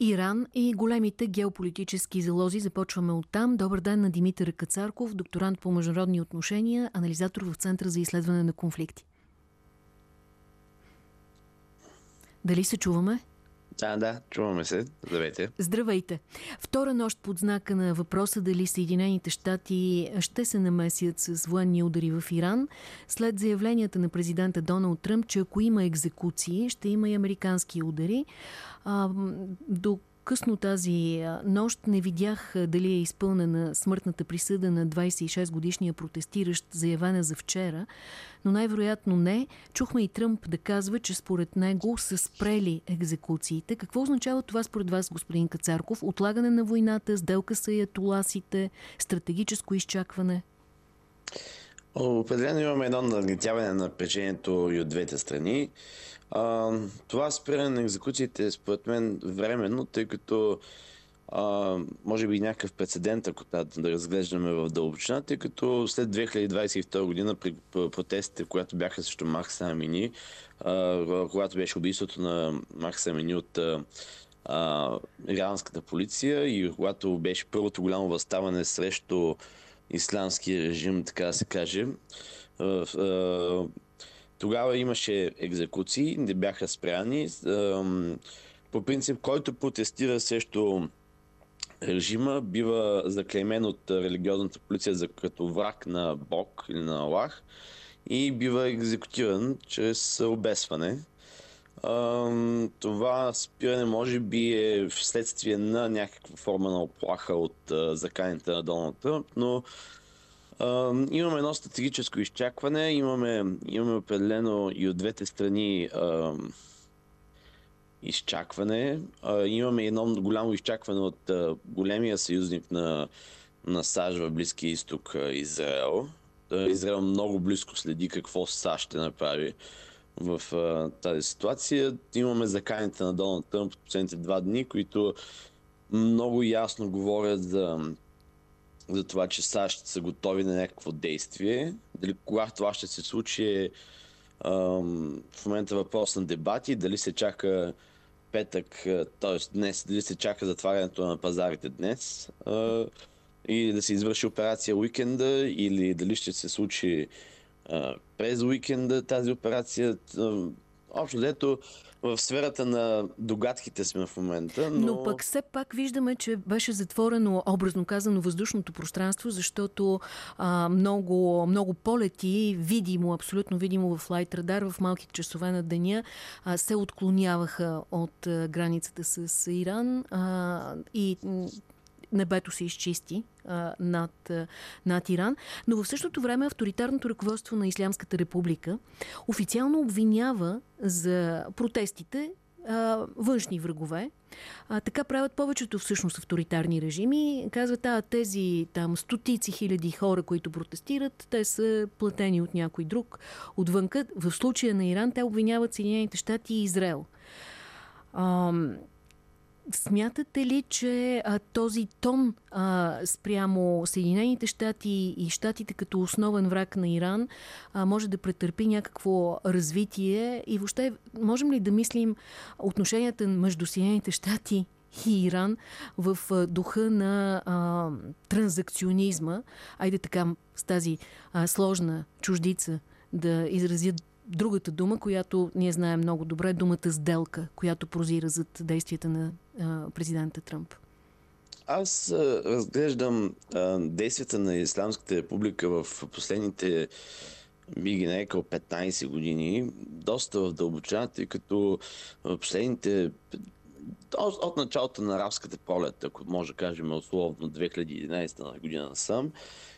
Иран и големите геополитически залози. Започваме от там. Добър ден на Димитър Кацарков, докторант по международни отношения, анализатор в Центъра за изследване на конфликти. Дали се чуваме? Да, да, чуваме се. Здравейте. Здравейте. Втора нощ под знака на въпроса дали Съединените щати ще се намесят с военни удари в Иран, след заявленията на президента Доналд Тръмп, че ако има екзекуции, ще има и американски удари. А, до късно тази нощ не видях дали е изпълнена смъртната присъда на 26-годишния протестиращ, заявена за вчера, но най-вероятно не. Чухме и Тръмп да казва, че според него са спрели екзекуциите. Какво означава това според вас, господин Кацарков? Отлагане на войната, сделка с аятоласите, стратегическо изчакване? Определено имаме едно нагнетяване на напрежението и от двете страни. А, това спиране на екзекуциите е според мен временно, тъй като а, може би някакъв прецедент, ако да, да разглеждаме в дълбочина, тъй като след 2022 година при протестите, когато бяха срещу Махса Амини, а, когато беше убийството на Махса Амини от а, иранската полиция и когато беше първото голямо възставане срещу ислямски режим, така да се каже, тогава имаше екзекуции, не бяха спряни. По принцип, който протестира срещу режима, бива заклеймен от религиозната полиция за като враг на Бог или на Аллах и бива екзекутиран чрез обесване. Това спиране може би е вследствие на някаква форма на оплаха от заканите на Доналд Тръмп, но Uh, имаме едно стратегическо изчакване, имаме, имаме определено и от двете страни uh, изчакване. Uh, имаме едно голямо изчакване от големия съюзник на, на САЩ в Близкия изток, Израел. Uh, Израел много близко следи какво САЩ ще направи в uh, тази ситуация. Имаме заканите на Доналд Тръмп в последните два дни, които много ясно говорят за за това, че САЩ са готови на някакво действие. Дали кога това ще се случи е в момента въпрос на дебати, дали се чака петък, т.е. днес, дали се чака затварянето на пазарите днес а, и да се извърши операция уикенда или дали ще се случи а, през уикенда тази операция. Общо дето в сферата на догадките сме в момента. Но... но пък все пак виждаме, че беше затворено, образно казано, въздушното пространство, защото а, много, много полети, видимо, абсолютно видимо в Light Radar, в малките часове на деня, а, се отклоняваха от а, границата с Иран а, и небето се изчисти а, над, а, над Иран, но в същото време авторитарното ръководство на Ислямската република официално обвинява за протестите а, външни врагове. А, така правят повечето всъщност авторитарни режими. Казват, а тези там стотици хиляди хора, които протестират, те са платени от някой друг отвънка. В случая на Иран те обвиняват Съединените щати и Израел. А, Смятате ли, че а, този тон а, спрямо Съединените щати и щатите като основен враг на Иран а, може да претърпи някакво развитие? И въобще можем ли да мислим отношенията между Съединените щати и Иран в духа на а, транзакционизма, айде така с тази а, сложна чуждица да изразят другата дума, която ние знаем много добре, думата сделка, която прозира зад действията на президента Тръмп? Аз разглеждам действията на Исламската република в последните би ги нарекал 15 години, доста в дълбочина, тъй като в последните от, от началото на арабската пролет, ако може да кажем условно 2011 година насам,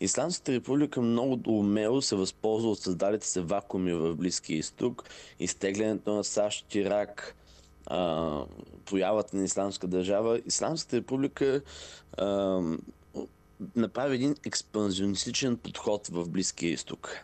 Исламската република много умело се възползва от създалите се вакууми в Близкия изток, изтеглянето на САЩ, Ирак, а, появата на Исламска държава. Исламската република а, направи един експанзионистичен подход в Близкия изток,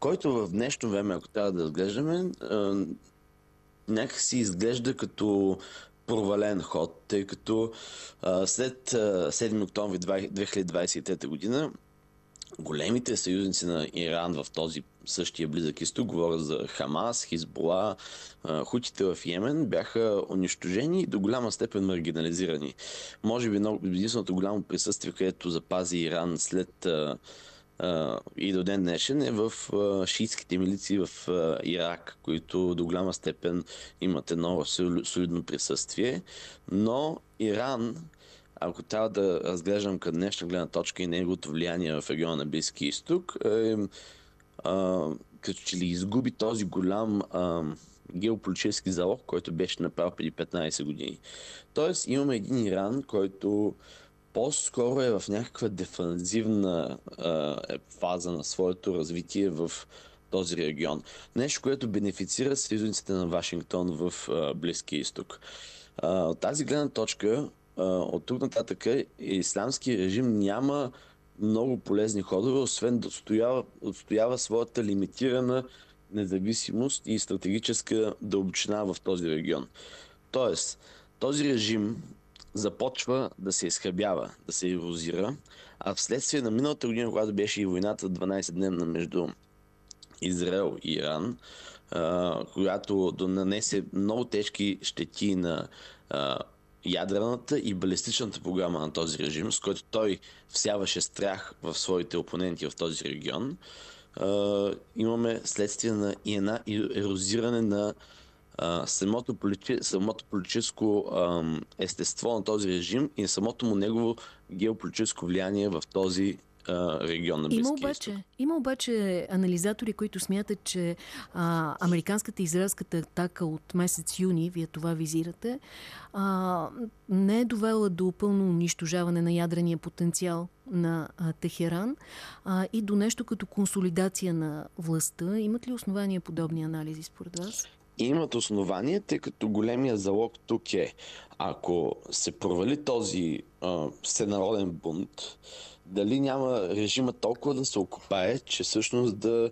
който в днешно време, ако трябва да разглеждаме, някакси изглежда като провален ход, тъй като а, след а, 7 октомври 2023 година големите съюзници на Иран в този същия близък изток, говоря за Хамас, Хизбола, хутите в Йемен, бяха унищожени и до голяма степен маргинализирани. Може би единственото голямо присъствие, където запази Иран след и до ден днешен е в шиитските милиции в Ирак, които до голяма степен имат едно солидно присъствие. Но Иран, ако трябва да разглеждам към днешна гледна точка и неговото влияние в региона на Близки изток, е, а, като че ли изгуби този голям а, геополитически залог, който беше направил преди 15 години. Тоест имаме един Иран, който по-скоро е в някаква дефанзивна а, е, фаза на своето развитие в този регион. Нещо, което бенефицира съюзниците на Вашингтон в а, Близкия изток. А, от тази гледна точка, а, от тук нататък, исламски режим няма много полезни ходове, освен да отстоява, отстоява своята лимитирана независимост и стратегическа дълбочина в този регион. Тоест, този режим започва да се изхъбява, да се ерозира, а вследствие на миналата година, когато беше и войната 12-дневна между Израел и Иран, а, която нанесе много тежки щети на а, ядрената и балистичната програма на този режим, с който той всяваше страх в своите опоненти в този регион, а, имаме следствие на и една ерозиране на а, самото, полити... самото политическо а, естество на този режим и самото му негово геополитическо влияние в този регион на има обаче, има обаче анализатори, които смятат, че а, американската израелската атака от месец юни, вие това визирате, а, не е довела до пълно унищожаване на ядрения потенциал на а, Техеран а, и до нещо като консолидация на властта. Имат ли основания подобни анализи според вас? Имат основания, тъй като големия залог тук е, ако се провали този а, всенароден бунт, дали няма режима толкова да се окупае, че всъщност да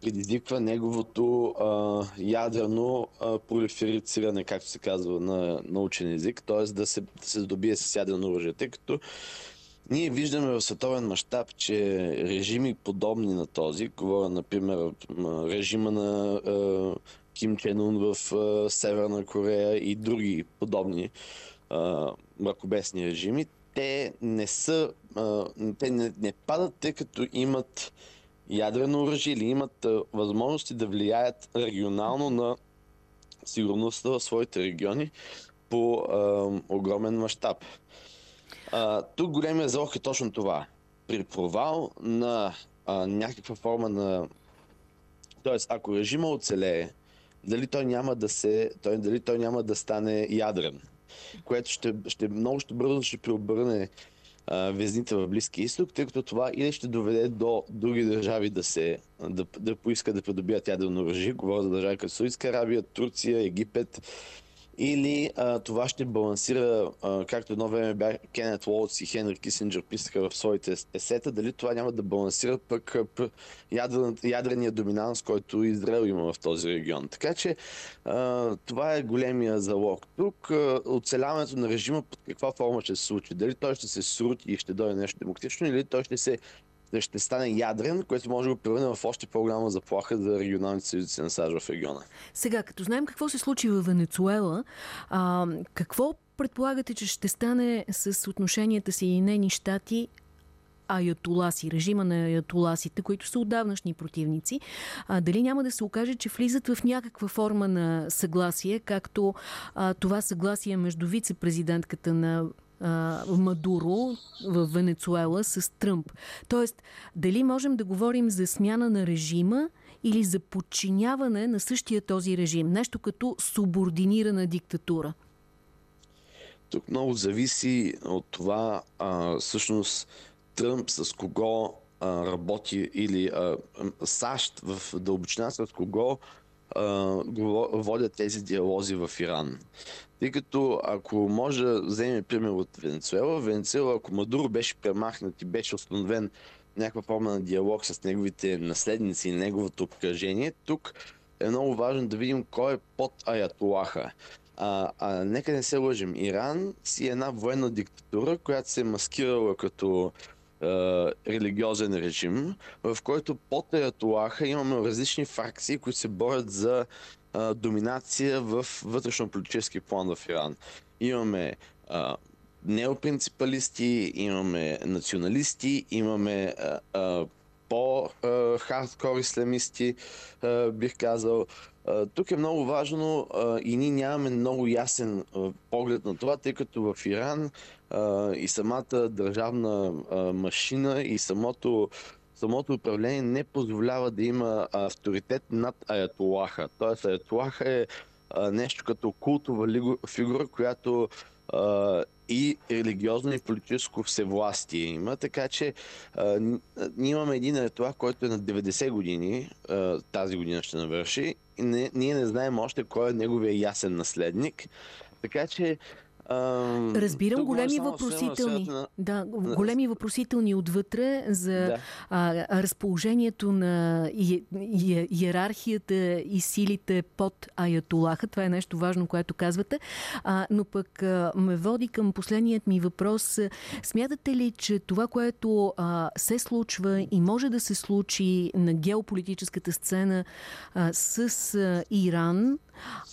предизвиква неговото а, ядрено а, пролиферициране, както се казва на научен език, т.е. да се, да се здобие с ядрено оръжие, тъй като ние виждаме в световен мащаб, че режими подобни на този, говоря, например, режима на а, Ким Чен Ун в а, Северна Корея и други подобни а, мракобесни режими, те не са, а, те не, не падат, тъй като имат ядрено оръжие или имат а, възможности да влияят регионално на сигурността в своите региони по а, огромен мащаб. тук големия залог е точно това. При провал на а, някаква форма на... Тоест, ако режима оцелее, дали той няма да се, той, дали той няма да стане ядрен, което ще, ще много ще бързо ще преобърне а, везните в Близкия изток, тъй като това или ще доведе до други държави да се да, да поискат да придобият ядрено оръжие. Говоря за държави като Саудитска Арабия, Турция, Египет, или а, това ще балансира, а, както едно време бях Кенет Уолтс и Хенри Кисинджер писаха в своите есета, дали това няма да балансира пък ядрения доминанс, който Израел има в този регион. Така че а, това е големия залог. Тук оцеляването на режима под каква форма ще се случи. Дали той ще се срути и ще дойде нещо демократично, или той ще се ще стане ядрен, което може да го превърне в още по-голяма заплаха за регионалните съюзи на САЩ в региона. Сега, като знаем какво се случи в Венецуела, а, какво предполагате, че ще стане с отношенията си и нейни щати аятоласи, режима на аятоласите, които са отдавнашни противници, а, дали няма да се окаже, че влизат в някаква форма на съгласие, както а, това съгласие между вице-президентката на Мадуро в Венецуела с Тръмп. Тоест, дали можем да говорим за смяна на режима или за подчиняване на същия този режим? Нещо като субординирана диктатура. Тук много зависи от това а, всъщност Тръмп с кого а, работи или а, САЩ в дълбочина с кого водят тези диалози в Иран. Тъй като ако може да вземем пример от Венецуела, Венецуела, ако Мадуро беше премахнат и беше установен някаква форма на диалог с неговите наследници и неговото обкръжение, тук е много важно да видим кой е под Аятолаха. А, а нека не се лъжим. Иран си е една военна диктатура, която се е маскирала като религиозен режим, в който под Аятолаха имаме различни фракции, които се борят за а, доминация в вътрешно-политически план в Иран. Имаме а, неопринципалисти, имаме националисти, имаме а, а, по-хардкор исламисти, а, бих казал. А, тук е много важно а, и ние нямаме много ясен а, поглед на това, тъй като в Иран и самата държавна машина и самото самото управление не позволява да има авторитет над Аятолаха. Тоест Аятолаха е а, нещо като култова фигура, която а, и религиозно и политическо всевластие има, така че а, ние имаме един аятолах, който е на 90 години, а, тази година ще навърши, и не, ние не знаем още кой е неговия ясен наследник, така че Разбирам големи въпросителни. На... Да, големи въпросителни отвътре за да. а, разположението на иерархията и силите под Аятолаха. Това е нещо важно, което казвате. А, но пък а, ме води към последният ми въпрос. Смятате ли, че това, което а, се случва и може да се случи на геополитическата сцена а, с а, Иран,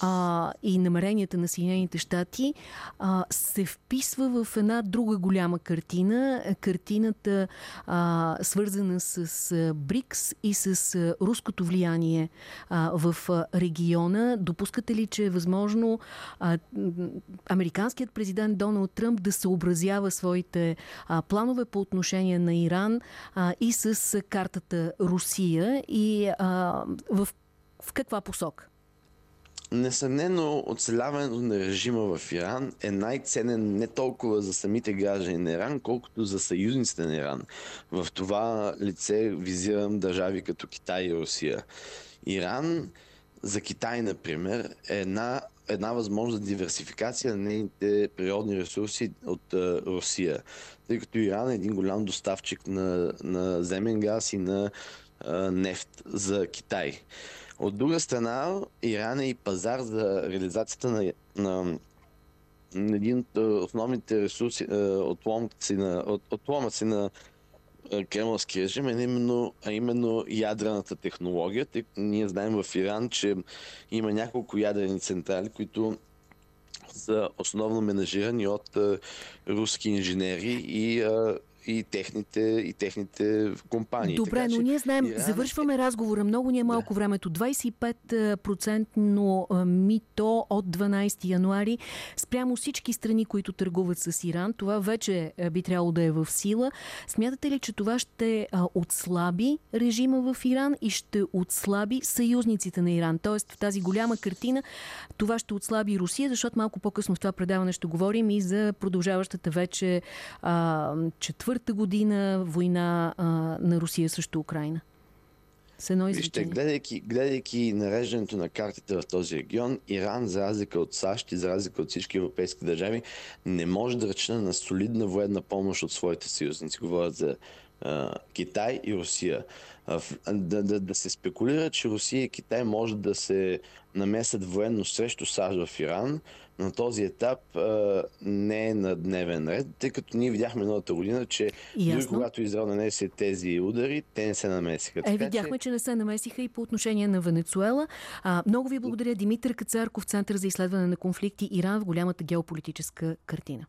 а, и намеренията на Съединените щати а, се вписва в една друга голяма картина. Картината а, свързана с БРИКС и с а, руското влияние а, в а, региона. Допускате ли, че е възможно а, американският президент Доналд Тръмп да съобразява своите а, планове по отношение на Иран а, и с а, картата Русия и а, в, в каква посока? Несъмнено оцеляването на режима в Иран е най-ценен не толкова за самите граждани на Иран, колкото за съюзниците на Иран. В това лице визирам държави като Китай и Русия. Иран за Китай, например, е една, една за диверсификация на нейните природни ресурси от а, Русия. Тъй като Иран е един голям доставчик на, на земен газ и на а, нефт за Китай. От друга страна, Иран е и пазар за реализацията на, на, един от основните ресурси, отломъци на, от, отломъци на кремловски режим, е именно, а именно ядрената технология. Тъй, ние знаем в Иран, че има няколко ядрени централи, които са основно менажирани от а, руски инженери и а, и техните, и техните компании. Добре, така, но ние знаем, Иран... завършваме разговора, много ни е малко да. времето. 25% мито от 12 януари спрямо всички страни, които търгуват с Иран. Това вече би трябвало да е в сила. Смятате ли, че това ще отслаби режима в Иран и ще отслаби съюзниците на Иран? Тоест в тази голяма картина това ще отслаби Русия, защото малко по-късно в това предаване ще говорим и за продължаващата вече а, четвърта четвърта година война а, на Русия срещу Украина? С едно Вижте, гледайки, гледайки нареждането на картите в този регион, Иран, за разлика от САЩ и за разлика от всички европейски държави, не може да ръчна на солидна военна помощ от своите съюзници. Говорят за Китай и Русия. Да, да, да се спекулира, че Русия и Китай може да се намесят военно срещу САЩ в Иран, на този етап а, не е на дневен ред, тъй като ние видяхме миналата година, че Ясно. дори когато Израел нанесе тези удари, те не се намесиха. Е, видяхме, че... че не се намесиха и по отношение на Венецуела. А, много ви благодаря, Димитър Кацарков, Център за изследване на конфликти Иран в голямата геополитическа картина.